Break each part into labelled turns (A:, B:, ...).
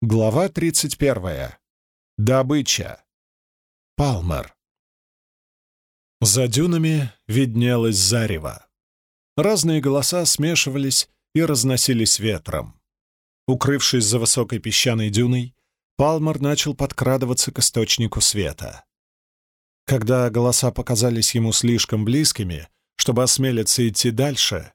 A: Глава 31. Добыча. Палмер. За дюнами виднелось зарево. Разные голоса смешивались и разносились ветром. Укрывшись за высокой песчаной дюной, Палмер начал подкрадываться к источнику света. Когда голоса показались ему слишком близкими, чтобы осмелиться идти дальше,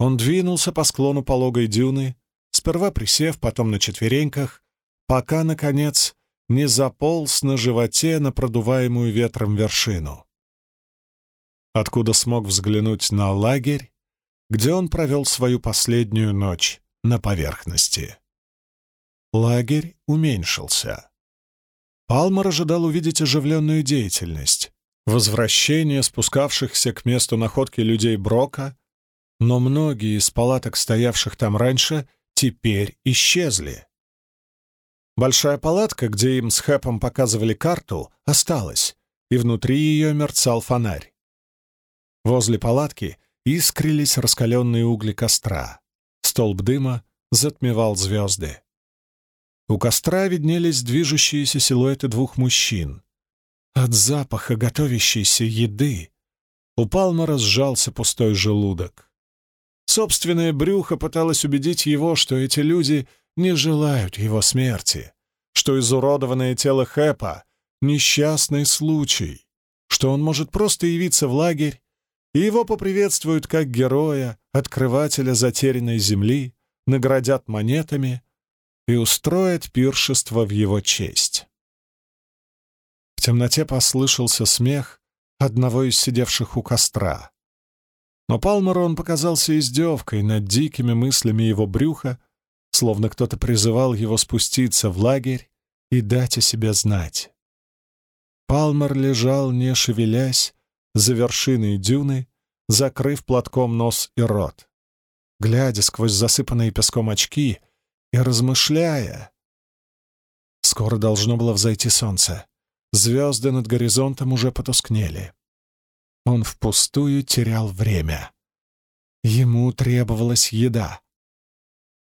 A: он двинулся по склону пологой дюны, сперва присев, потом на четвереньках, пока, наконец, не заполз на животе на продуваемую ветром вершину. Откуда смог взглянуть на лагерь, где он провел свою последнюю ночь на поверхности. Лагерь уменьшился. Палмер ожидал увидеть оживленную деятельность, возвращение спускавшихся к месту находки людей Брока, но многие из палаток, стоявших там раньше, теперь исчезли. Большая палатка, где им с Хэпом показывали карту, осталась, и внутри ее мерцал фонарь. Возле палатки искрились раскаленные угли костра. Столб дыма затмевал звезды. У костра виднелись движущиеся силуэты двух мужчин. От запаха готовящейся еды у Палмара сжался пустой желудок. Собственное брюхо пыталось убедить его, что эти люди не желают его смерти, что изуродованное тело Хэпа — несчастный случай, что он может просто явиться в лагерь, и его поприветствуют как героя, открывателя затерянной земли, наградят монетами и устроят пиршество в его честь. В темноте послышался смех одного из сидевших у костра. Но Палмеру он показался издевкой над дикими мыслями его брюха, словно кто-то призывал его спуститься в лагерь и дать о себе знать. Палмер лежал, не шевелясь, за вершиной дюны, закрыв платком нос и рот, глядя сквозь засыпанные песком очки и размышляя. Скоро должно было взойти солнце. Звезды над горизонтом уже потускнели. Он впустую терял время. Ему требовалась еда.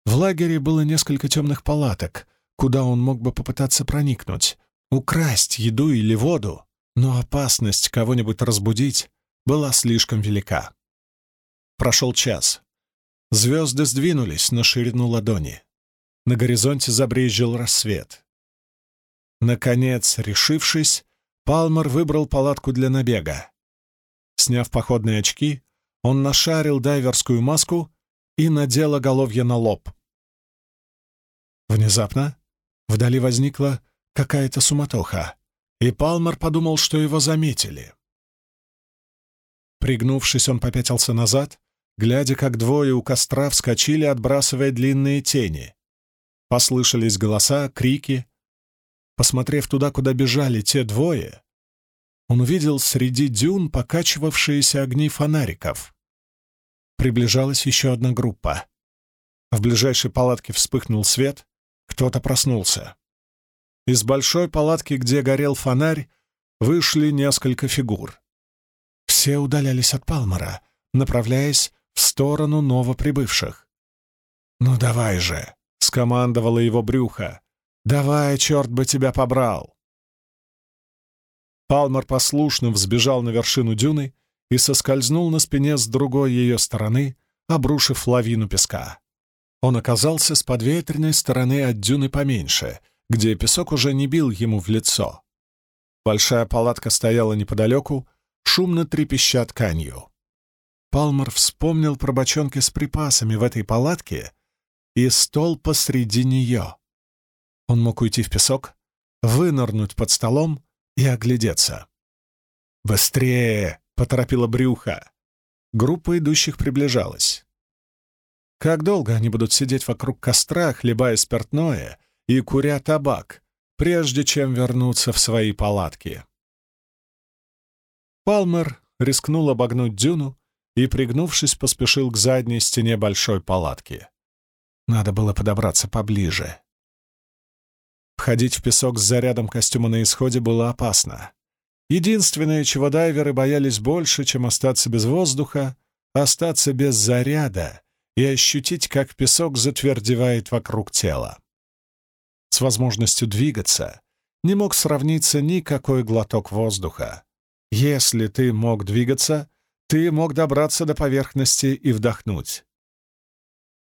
A: В лагере было несколько темных палаток, куда он мог бы попытаться проникнуть, украсть еду или воду, но опасность кого-нибудь разбудить была слишком велика. Прошел час. Звезды сдвинулись на ширину ладони. На горизонте забрезжил рассвет. Наконец, решившись, Палмер выбрал палатку для набега. Сняв походные очки, он нашарил дайверскую маску и надел оголовье на лоб. Внезапно вдали возникла какая-то суматоха, и Палмер подумал, что его заметили. Пригнувшись, он попятился назад, глядя, как двое у костра вскочили, отбрасывая длинные тени. Послышались голоса, крики. Посмотрев туда, куда бежали те двое, он увидел среди дюн покачивавшиеся огни фонариков. Приближалась еще одна группа. В ближайшей палатке вспыхнул свет, кто-то проснулся. Из большой палатки, где горел фонарь, вышли несколько фигур. Все удалялись от Палмара, направляясь в сторону новоприбывших. «Ну давай же!» — скомандовало его брюхо. «Давай, черт бы тебя побрал!» Палмер послушно взбежал на вершину дюны и соскользнул на спине с другой ее стороны, обрушив лавину песка. Он оказался с подветренной стороны от дюны поменьше, где песок уже не бил ему в лицо. Большая палатка стояла неподалеку, шумно трепеща тканью. Палмер вспомнил про бочонки с припасами в этой палатке и стол посреди нее. Он мог уйти в песок, вынырнуть под столом и оглядеться. «Быстрее!» — поторопила брюха. Группа идущих приближалась. Как долго они будут сидеть вокруг костра, хлебая спиртное и куря табак, прежде чем вернуться в свои палатки? Палмер рискнул обогнуть дюну и, пригнувшись, поспешил к задней стене большой палатки. Надо было подобраться поближе. Входить в песок с зарядом костюма на исходе было опасно. Единственное, чего дайверы боялись больше, чем остаться без воздуха, остаться без заряда и ощутить, как песок затвердевает вокруг тела. с возможностью двигаться, не мог сравниться никакой глоток воздуха. Если ты мог двигаться, ты мог добраться до поверхности и вдохнуть.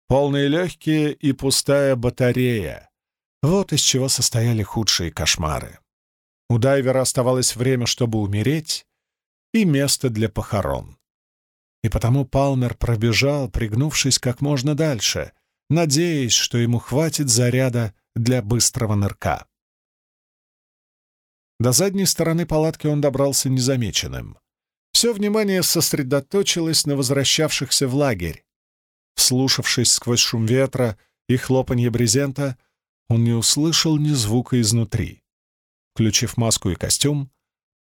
A: Полные легкие и пустая батарея. Вот из чего состояли худшие кошмары. У дайвера оставалось время, чтобы умереть, и место для похорон. И потому Палмер пробежал, пригнувшись как можно дальше, надеясь, что ему хватит заряда для быстрого нырка. До задней стороны палатки он добрался незамеченным. Все внимание сосредоточилось на возвращавшихся в лагерь. Вслушавшись сквозь шум ветра и хлопанье брезента, он не услышал ни звука изнутри. Включив маску и костюм,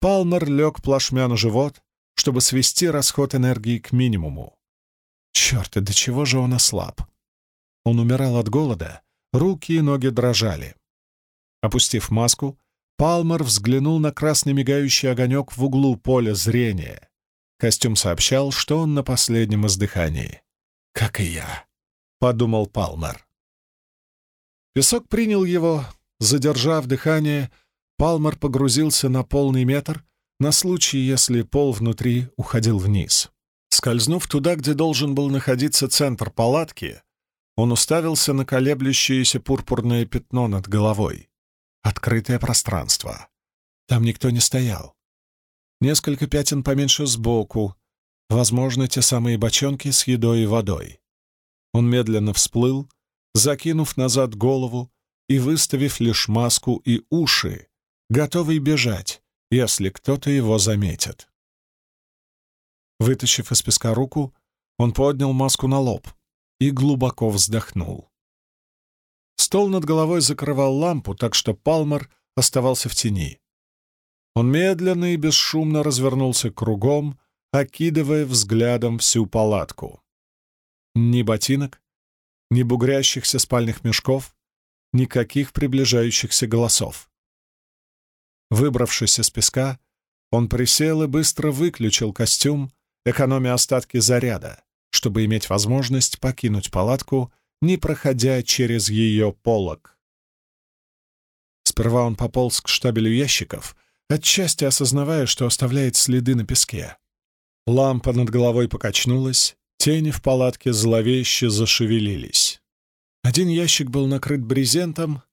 A: Палмер лег плашмя на живот, чтобы свести расход энергии к минимуму. Черт, и до чего же он ослаб? Он умирал от голода, руки и ноги дрожали. Опустив маску, Палмер взглянул на красный мигающий огонек в углу поля зрения. Костюм сообщал, что он на последнем издыхании. «Как и я», — подумал Палмер. Песок принял его, задержав дыхание, Палмер погрузился на полный метр на случай, если пол внутри уходил вниз. Скользнув туда, где должен был находиться центр палатки, он уставился на колеблющееся пурпурное пятно над головой. Открытое пространство. Там никто не стоял. Несколько пятен поменьше сбоку, возможно, те самые бочонки с едой и водой. Он медленно всплыл, закинув назад голову и выставив лишь маску и уши, готовый бежать, если кто-то его заметит. Вытащив из песка руку, он поднял маску на лоб и глубоко вздохнул. Стол над головой закрывал лампу, так что Палмер оставался в тени. Он медленно и бесшумно развернулся кругом, окидывая взглядом всю палатку. Ни ботинок, ни бугрящихся спальных мешков, никаких приближающихся голосов. Выбравшись из песка, он присел и быстро выключил костюм, экономя остатки заряда, чтобы иметь возможность покинуть палатку, не проходя через ее полог. Сперва он пополз к штабелю ящиков, отчасти осознавая, что оставляет следы на песке. Лампа над головой покачнулась, тени в палатке зловеще зашевелились. Один ящик был накрыт брезентом,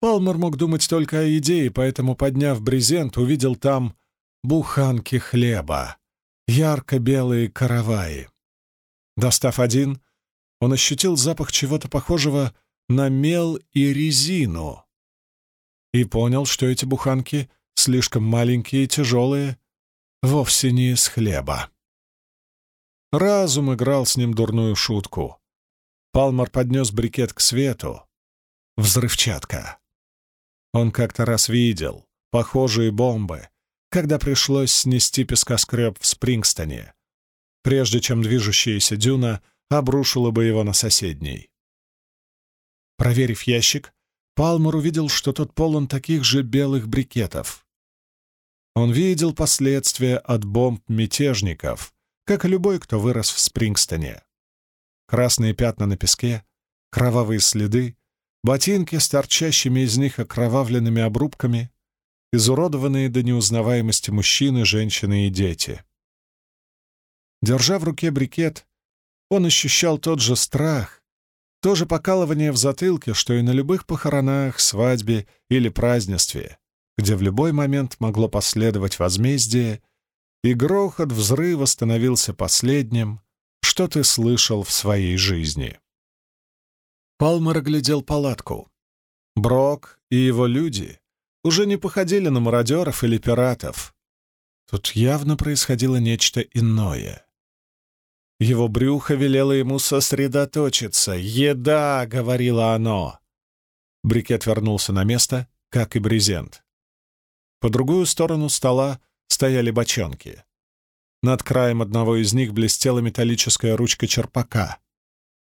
A: Палмер мог думать только о идее, поэтому, подняв брезент, увидел там буханки хлеба, ярко-белые караваи. Достав один, он ощутил запах чего-то похожего на мел и резину и понял, что эти буханки слишком маленькие и тяжелые, вовсе не из хлеба. Разум играл с ним дурную шутку. Палмар поднес брикет к свету. Взрывчатка. Он как-то раз видел похожие бомбы, когда пришлось снести пескоскреб в Спрингстоне, прежде чем движущаяся дюна обрушила бы его на соседний. Проверив ящик, Палмер увидел, что тот полон таких же белых брикетов. Он видел последствия от бомб мятежников, как и любой, кто вырос в Спрингстоне. Красные пятна на песке, кровавые следы, ботинки с торчащими из них окровавленными обрубками, изуродованные до неузнаваемости мужчины, женщины и дети. Держа в руке брикет, он ощущал тот же страх, то же покалывание в затылке, что и на любых похоронах, свадьбе или празднестве, где в любой момент могло последовать возмездие, и грохот взрыва становился последним, что ты слышал в своей жизни. Палмер оглядел палатку. Брок и его люди уже не походили на мародеров или пиратов. Тут явно происходило нечто иное. Его брюхо велело ему сосредоточиться. «Еда!» — говорило оно. Брикет вернулся на место, как и брезент. По другую сторону стола стояли бочонки. Над краем одного из них блестела металлическая ручка черпака.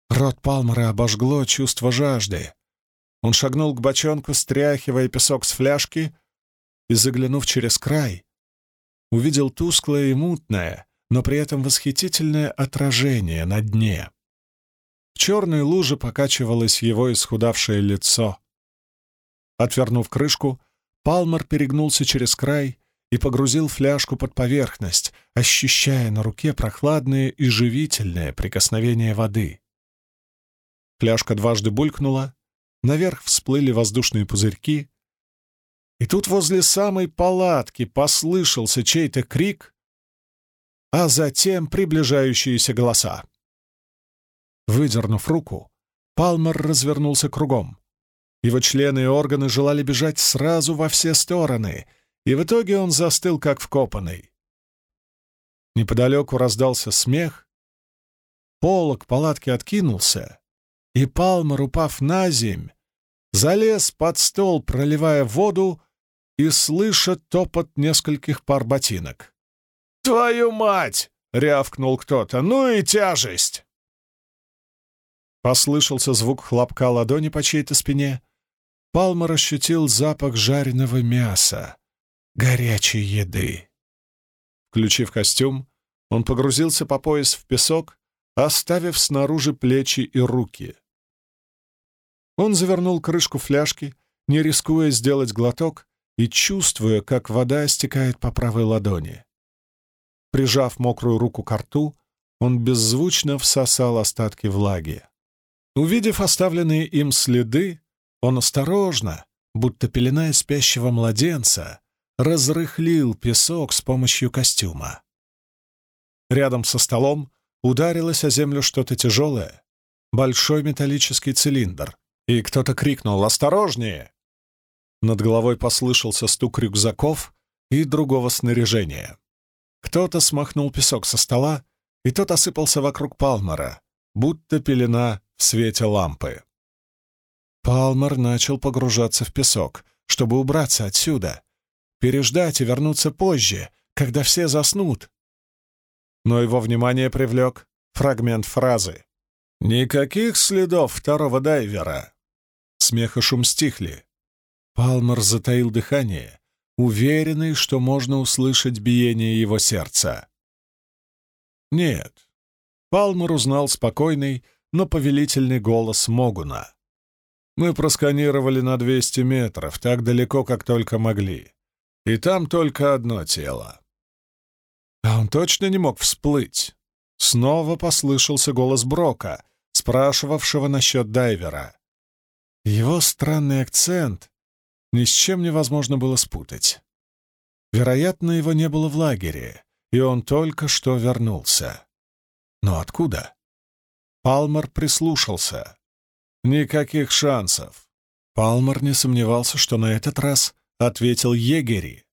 A: Рот Палмера обожгло чувство жажды. Он шагнул к бочонку, стряхивая песок с фляжки, и, заглянув через край, увидел тусклое и мутное, но при этом восхитительное отражение на дне. В черной луже покачивалось его исхудавшее лицо. Отвернув крышку, Палмер перегнулся через край и погрузил фляжку под поверхность, ощущая на руке прохладное и живительное прикосновение воды. Фляжка дважды булькнула, наверх всплыли воздушные пузырьки, и тут возле самой палатки послышался чей-то крик, а затем приближающиеся голоса. Выдернув руку, Палмер развернулся кругом. Его члены и органы желали бежать сразу во все стороны, и в итоге он застыл, как вкопанный. Неподалеку раздался смех, полог палатки откинулся, и Палмер, упав на земь, залез под стол, проливая воду и слыша топот нескольких пар ботинок. «Твою мать!» — рявкнул кто-то. «Ну и тяжесть!» Послышался звук хлопка ладони по чьей-то спине. Палмер ощутил запах жареного мяса, горячей еды. Включив костюм, он погрузился по пояс в песок, оставив снаружи плечи и руки. Он завернул крышку фляжки, не рискуя сделать глоток и чувствуя, как вода стекает по правой ладони. Прижав мокрую руку к рту, он беззвучно всосал остатки влаги. Увидев оставленные им следы, он осторожно, будто пеленая спящего младенца, разрыхлил песок с помощью костюма. Рядом со столом ударилось о землю что-то тяжелое, большой металлический цилиндр, и кто-то крикнул «Осторожнее!». Над головой послышался стук рюкзаков и другого снаряжения. Кто-то смахнул песок со стола, и тот осыпался вокруг Палмера, будто пелена в свете лампы. Палмер начал погружаться в песок, чтобы убраться отсюда, переждать и вернуться позже, когда все заснут. Но его внимание привлек фрагмент фразы. «Никаких следов второго дайвера!» Смех и шум стихли. Палмер затаил дыхание, уверенный, что можно услышать биение его сердца. Нет. Палмер узнал спокойный, но повелительный голос Могуна. Мы просканировали на 200 метров, так далеко, как только могли. И там только одно тело. А он точно не мог всплыть. Снова послышался голос Брока, спрашивавшего насчет дайвера. Его странный акцент ни с чем невозможно было спутать. Вероятно, его не было в лагере, и он только что вернулся. Но откуда? Палмер прислушался. Никаких шансов. Палмер не сомневался, что на этот раз ответил егери.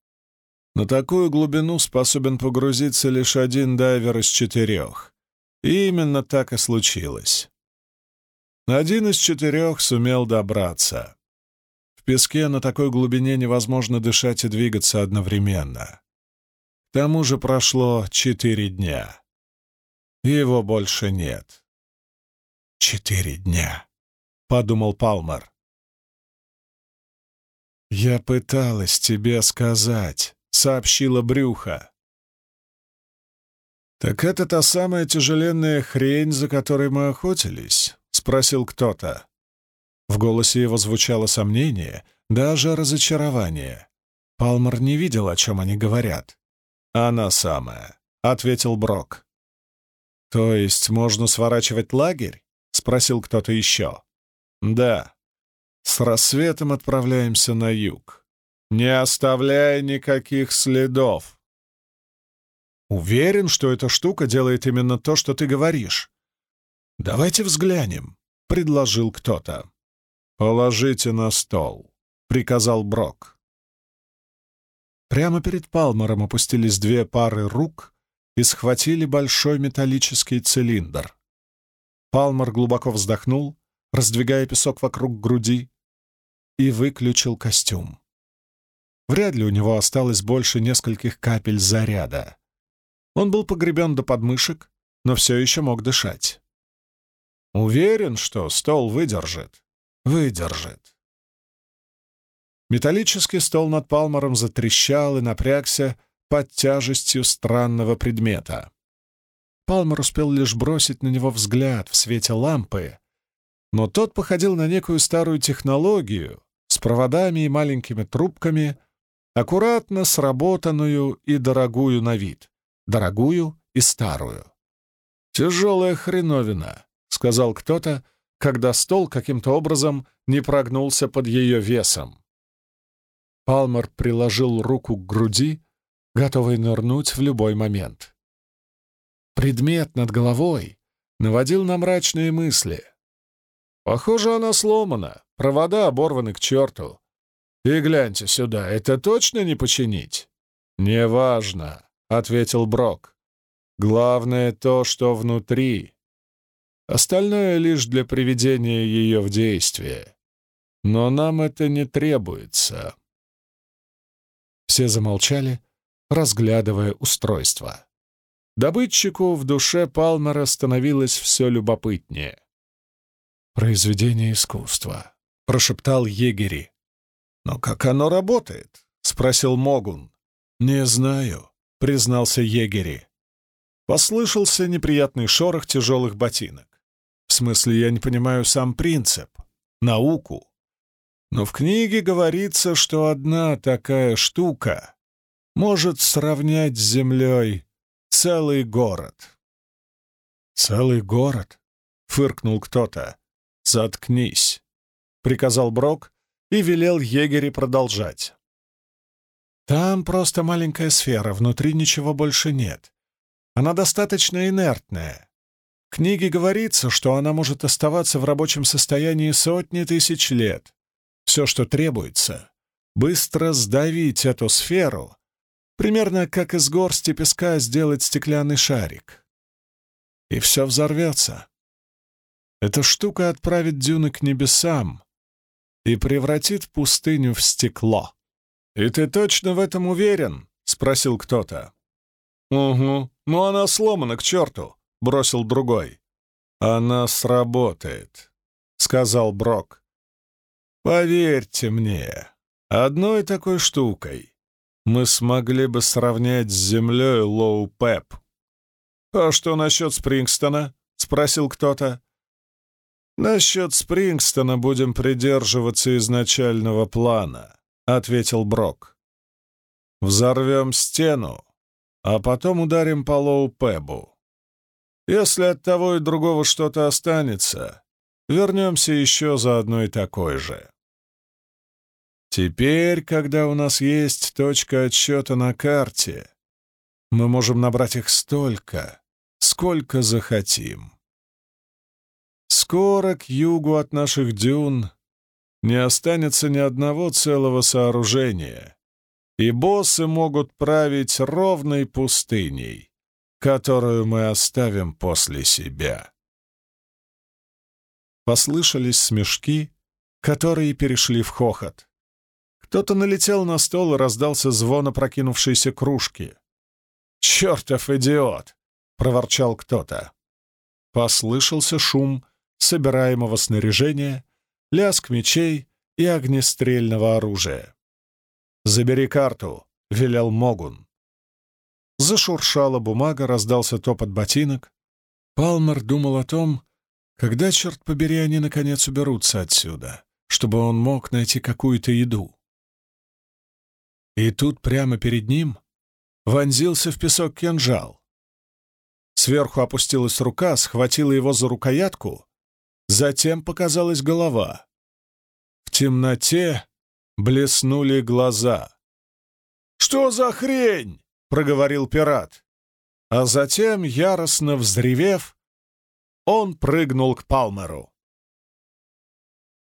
A: На такую глубину способен погрузиться лишь один дайвер из четырех. И именно так и случилось. Один из четырех сумел добраться. В песке на такой глубине невозможно дышать и двигаться одновременно. К тому же прошло четыре дня. Его больше нет. «Четыре дня», — подумал Палмер. «Я пыталась тебе сказать», — сообщила Брюха. «Так это та самая тяжеленная хрень, за которой мы охотились?» — спросил кто-то. В голосе его звучало сомнение, даже разочарование. Палмер не видел, о чем они говорят. «Она самая», — ответил Брок. «То есть можно сворачивать лагерь?» — спросил кто-то еще. «Да. С рассветом отправляемся на юг, не оставляя никаких следов». «Уверен, что эта штука делает именно то, что ты говоришь». «Давайте взглянем», — предложил кто-то. «Положите на стол», — приказал Брок. Прямо перед Палмером опустились две пары рук и схватили большой металлический цилиндр. Палмер глубоко вздохнул, раздвигая песок вокруг груди, и выключил костюм. Вряд ли у него осталось больше нескольких капель заряда. Он был погребен до подмышек, но все еще мог дышать. Уверен, что стол выдержит. Выдержит. Металлический стол над Палмером затрещал и напрягся под тяжестью странного предмета. Палмер успел лишь бросить на него взгляд в свете лампы, но тот походил на некую старую технологию, с проводами и маленькими трубками, аккуратно сработанную и дорогую на вид, дорогую и старую. «Тяжелая хреновина», — сказал кто-то, когда стол каким-то образом не прогнулся под ее весом. Палмер приложил руку к груди, готовый нырнуть в любой момент. Предмет над головой наводил на мрачные мысли. Похоже, она сломана, провода оборваны к черту. И гляньте сюда, это точно не починить? Неважно, — ответил Брок. Главное то, что внутри. Остальное лишь для приведения ее в действие. Но нам это не требуется. Все замолчали, разглядывая устройство. Добытчику в душе Палмера становилось все любопытнее. «Произведение искусства», — прошептал егери. «Но как оно работает?» — спросил Могун. «Не знаю», — признался егери. Послышался неприятный шорох тяжелых ботинок. В смысле, я не понимаю сам принцип, науку. Но в книге говорится, что одна такая штука может сравнять с землей целый город. «Целый город?» — фыркнул кто-то. «Заткнись», — приказал Брок и велел егере продолжать. «Там просто маленькая сфера, внутри ничего больше нет. Она достаточно инертная. В книге говорится, что она может оставаться в рабочем состоянии сотни тысяч лет. Все, что требуется — быстро сдавить эту сферу, примерно как из горсти песка сделать стеклянный шарик. И все взорвется. Эта штука отправит дюны к небесам и превратит пустыню в стекло. «И ты точно в этом уверен?» — спросил кто-то. «Угу, ну она сломана к черту», — бросил другой. «Она сработает», — сказал Брок. «Поверьте мне, одной такой штукой мы смогли бы сравнять с землей Лоу Пеп». «А что насчет Спрингстона?» — спросил кто-то. «Насчет Спрингстона будем придерживаться изначального плана», — ответил Брок. «Взорвем стену, а потом ударим по Лоу-Пебу. Если от того и другого что-то останется, вернемся еще за одной такой же. Теперь, когда у нас есть точка отсчета на карте, мы можем набрать их столько, сколько захотим. Скоро к югу от наших дюн не останется ни одного целого сооружения, и боссы могут править ровной пустыней, которую мы оставим после себя. Послышались смешки, которые перешли в хохот. Кто-то налетел на стол и раздался звон опрокинувшейся кружки. «Чертов идиот!» — проворчал кто-то. Послышался шум собираемого снаряжения, лязг мечей и огнестрельного оружия. «Забери карту», — велел Могун. Зашуршала бумага, раздался топот ботинок. Палмер думал о том, когда, черт побери, они наконец уберутся отсюда, чтобы он мог найти какую-то еду. И тут прямо перед ним вонзился в песок кинжал. Сверху опустилась рука, схватила его за рукоятку Затем показалась голова. В темноте блеснули глаза. «Что за хрень?» — проговорил пират. А затем, яростно взревев, он прыгнул к Палмеру.